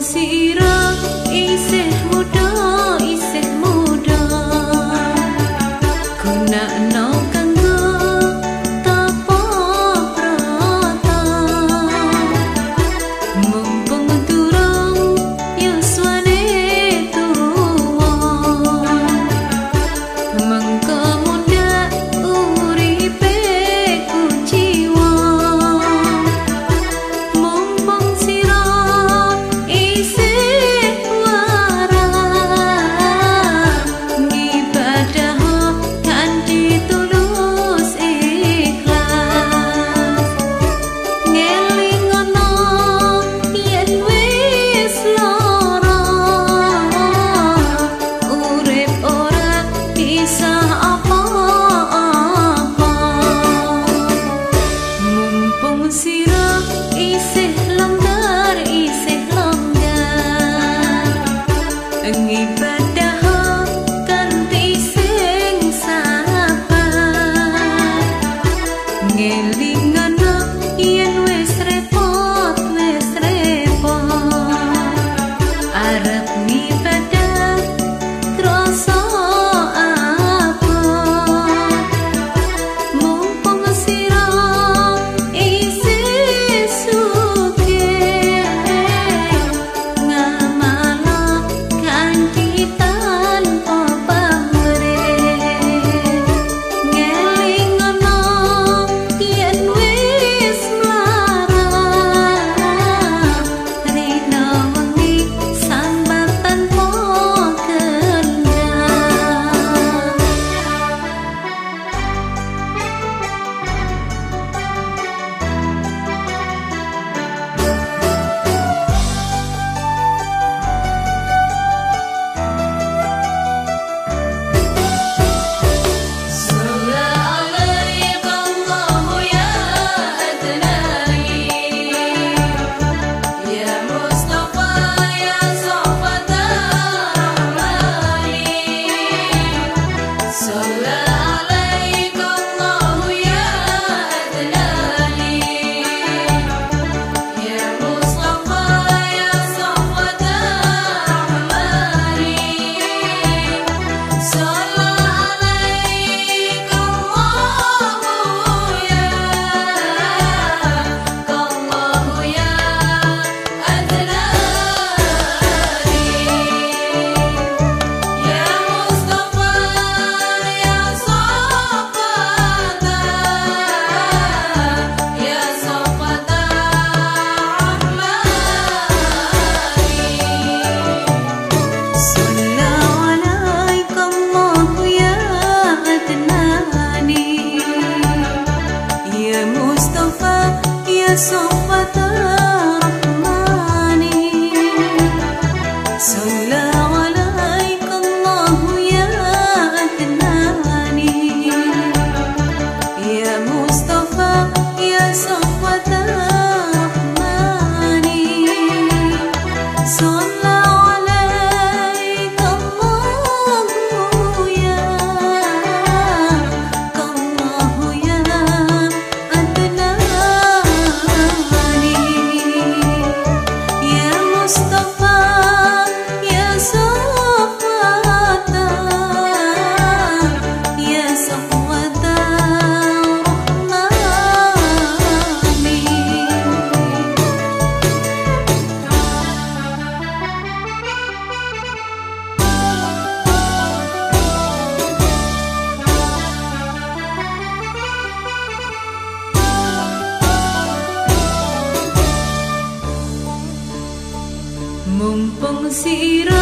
mumpung So. Isih